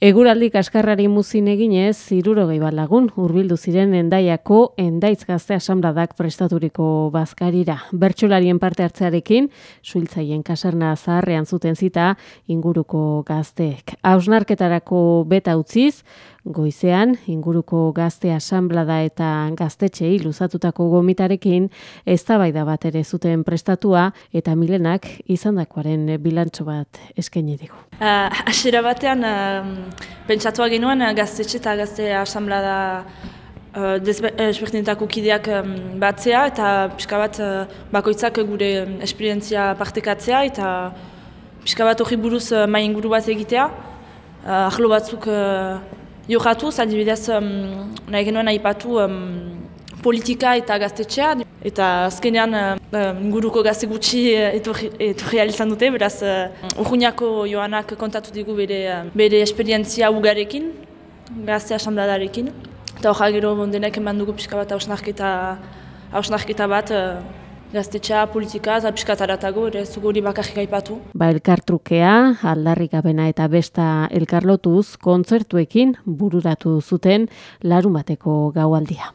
Eguraldi kaskarrari muzin eginez, zirurogei bat lagun, urbildu ziren endaiako endaitz gazte asamladak prestaturiko bazkarira. Bertxolarien parte hartzearekin, suiltzaien kasarna zaharrean zuten zita inguruko gazteek. Hausnarketarako beta utziz, goizean inguruko gazte asamblada eta gaztetxei luzatutako gomitarekin eztabaida bat ere zuten prestatua eta milenak izandakoaren bilantxo bat eskaini digu. Uh, Asera batean, uh, pentsatua genuen gaztetxe eta gazte asamblada uh, desberdinetako kideak um, batzea eta pixka bat uh, bakoitzak gure esperientzia partekatzea eta pixka bat hori buruz uh, mai inguru bat egitea. Ahlo batzuk Jokatu, zadibidez, um, nahi genuen aipatu um, politika eta gaztetxea. Eta azkenean, uh, inguruko gazte gutxi etorri izan dute, beraz, uh, joanak kontatu digu bere, bere esperientzia ugarekin, gazte asambladarekin. Eta hori gero bondenek eman dugu pixka bat hausnarketa bat, uh, gaztetxea, politika, eta piskataratago, ere zuguri bakarrik aipatu. Ba, elkartrukea, aldarrikabena eta besta elkarlotuz, kontzertuekin bururatu zuten larun bateko gaualdia.